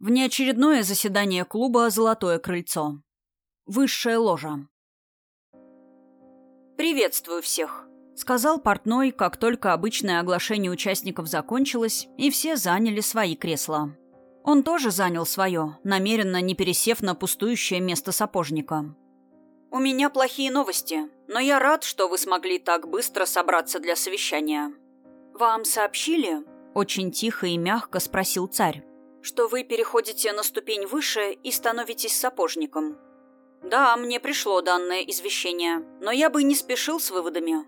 Внеочередное заседание клуба «Золотое крыльцо». Высшая ложа. «Приветствую всех», — сказал портной, как только обычное оглашение участников закончилось, и все заняли свои кресла. Он тоже занял свое, намеренно не пересев на пустующее место сапожника. «У меня плохие новости, но я рад, что вы смогли так быстро собраться для совещания». «Вам сообщили?» — очень тихо и мягко спросил царь что вы переходите на ступень выше и становитесь сапожником. Да, мне пришло данное извещение, но я бы не спешил с выводами.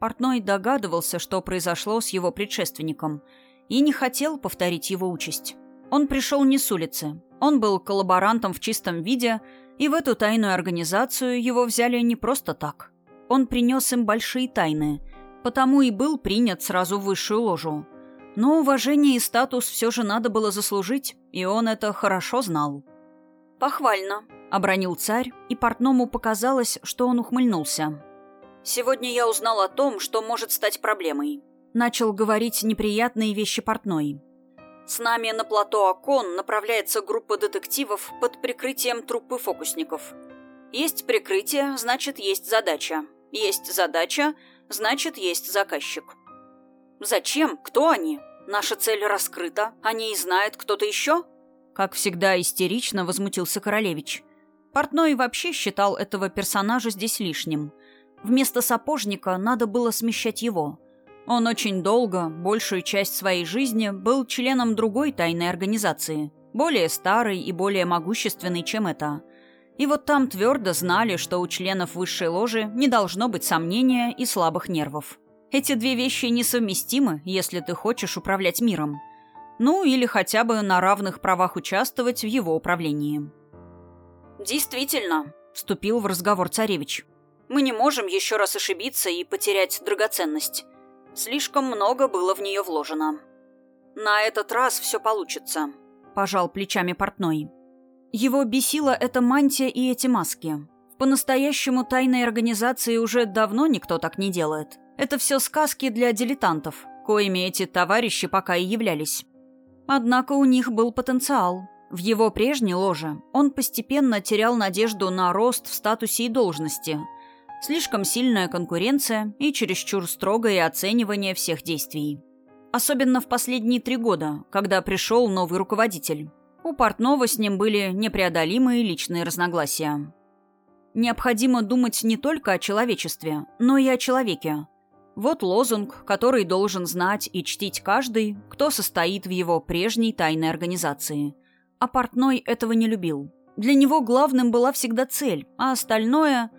Портной догадывался, что произошло с его предшественником, и не хотел повторить его участь. Он пришел не с улицы. Он был коллаборантом в чистом виде, и в эту тайную организацию его взяли не просто так. Он принес им большие тайны, потому и был принят сразу в высшую ложу. Но уважение и статус все же надо было заслужить, и он это хорошо знал. «Похвально», — обронил царь, и портному показалось, что он ухмыльнулся. «Сегодня я узнал о том, что может стать проблемой». Начал говорить неприятные вещи портной. «С нами на плато Акон направляется группа детективов под прикрытием труппы фокусников. Есть прикрытие, значит, есть задача. Есть задача, значит, есть заказчик. Зачем? Кто они? Наша цель раскрыта. Они и знают кто-то еще? Как всегда истерично возмутился Королевич. Портной вообще считал этого персонажа здесь лишним. Вместо сапожника надо было смещать его. Он очень долго, большую часть своей жизни, был членом другой тайной организации, более старой и более могущественной, чем эта. И вот там твердо знали, что у членов высшей ложи не должно быть сомнения и слабых нервов. Эти две вещи несовместимы, если ты хочешь управлять миром. Ну, или хотя бы на равных правах участвовать в его управлении. «Действительно», — вступил в разговор царевич. «Мы не можем еще раз ошибиться и потерять драгоценность. Слишком много было в нее вложено. На этот раз все получится», — пожал плечами портной. Его бесила эта мантия и эти маски. По-настоящему тайной организации уже давно никто так не делает. Это все сказки для дилетантов, коими эти товарищи пока и являлись. Однако у них был потенциал. В его прежней ложе он постепенно терял надежду на рост в статусе и должности. Слишком сильная конкуренция и чересчур строгое оценивание всех действий. Особенно в последние три года, когда пришел новый руководитель. У Портнова с ним были непреодолимые личные разногласия. Необходимо думать не только о человечестве, но и о человеке, вот лозунг, который должен знать и чтить каждый, кто состоит в его прежней тайной организации. А портной этого не любил. Для него главным была всегда цель, а остальное,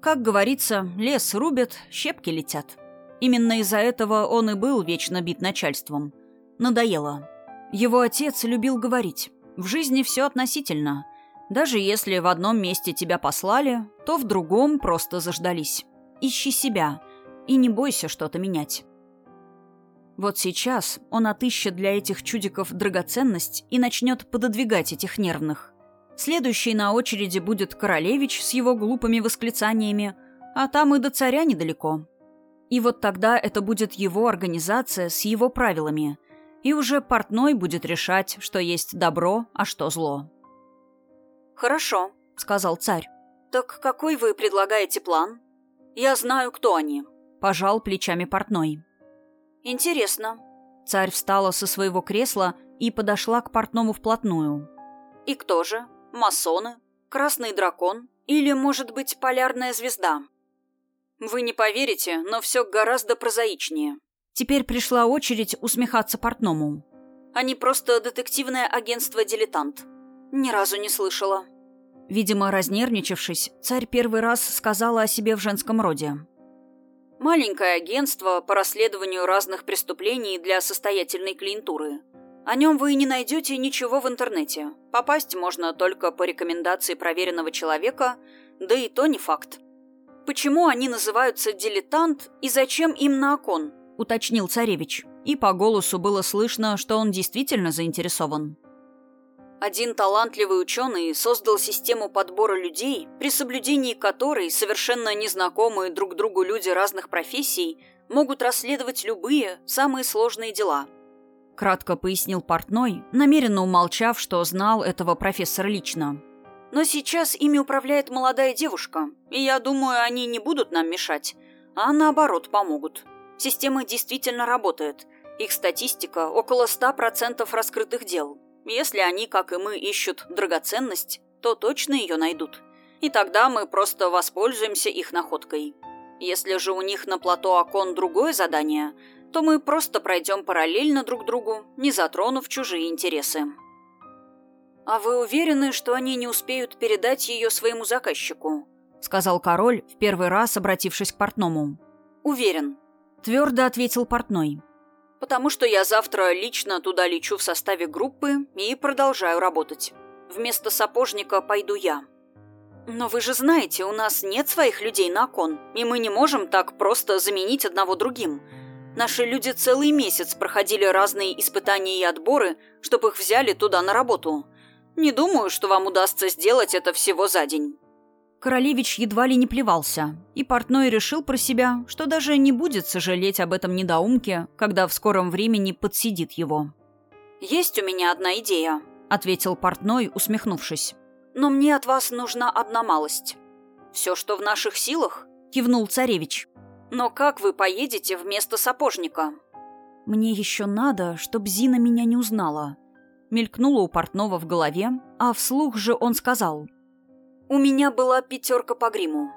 как говорится, лес рубят, щепки летят. Именно из-за этого он и был вечно бит начальством. Надоело. Его отец любил говорить, в жизни все относительно. Даже если в одном месте тебя послали, то в другом просто заждались. Ищи себя – и не бойся что-то менять. Вот сейчас он отыщет для этих чудиков драгоценность и начнет пододвигать этих нервных. Следующий на очереди будет королевич с его глупыми восклицаниями, а там и до царя недалеко. И вот тогда это будет его организация с его правилами, и уже портной будет решать, что есть добро, а что зло. «Хорошо», — сказал царь. «Так какой вы предлагаете план? Я знаю, кто они. Пожал плечами портной. «Интересно». Царь встала со своего кресла и подошла к портному вплотную. «И кто же? Масоны? Красный дракон? Или, может быть, полярная звезда?» «Вы не поверите, но все гораздо прозаичнее». Теперь пришла очередь усмехаться портному. «Они просто детективное агентство «Дилетант». Ни разу не слышала». Видимо, разнервничавшись, царь первый раз сказала о себе в женском роде. Маленькое агентство по расследованию разных преступлений для состоятельной клиентуры. О нем вы не найдете ничего в интернете. Попасть можно только по рекомендации проверенного человека, да и то не факт. Почему они называются «дилетант» и зачем им на окон? уточнил царевич. И по голосу было слышно, что он действительно заинтересован. Один талантливый ученый создал систему подбора людей, при соблюдении которой совершенно незнакомые друг другу люди разных профессий могут расследовать любые, самые сложные дела. — кратко пояснил портной, намеренно умолчав, что знал этого профессора лично. «Но сейчас ими управляет молодая девушка, и я думаю, они не будут нам мешать, а наоборот помогут. Система действительно работает. Их статистика – около 100% раскрытых дел. Если они, как и мы, ищут драгоценность, то точно ее найдут. И тогда мы просто воспользуемся их находкой. Если же у них на плато окон другое задание, то мы просто пройдем параллельно друг другу, не затронув чужие интересы. «А вы уверены, что они не успеют передать ее своему заказчику?» — сказал король, в первый раз обратившись к портному. «Уверен», — твердо ответил портной. «Потому что я завтра лично туда лечу в составе группы и продолжаю работать. Вместо сапожника пойду я». «Но вы же знаете, у нас нет своих людей на кон, и мы не можем так просто заменить одного другим. Наши люди целый месяц проходили разные испытания и отборы, чтобы их взяли туда на работу. Не думаю, что вам удастся сделать это всего за день». Королевич едва ли не плевался, и портной решил про себя, что даже не будет сожалеть об этом недоумке, когда в скором времени подсидит его. «Есть у меня одна идея», — ответил портной, усмехнувшись. Но мне от вас нужна одна малость. Все, что в наших силах, кивнул царевич. Но как вы поедете вместо сапожника? Мне еще надо, чтоб Зина меня не узнала. Мелькнуло у портного в голове, а вслух же он сказал. У меня была пятерка по гриму.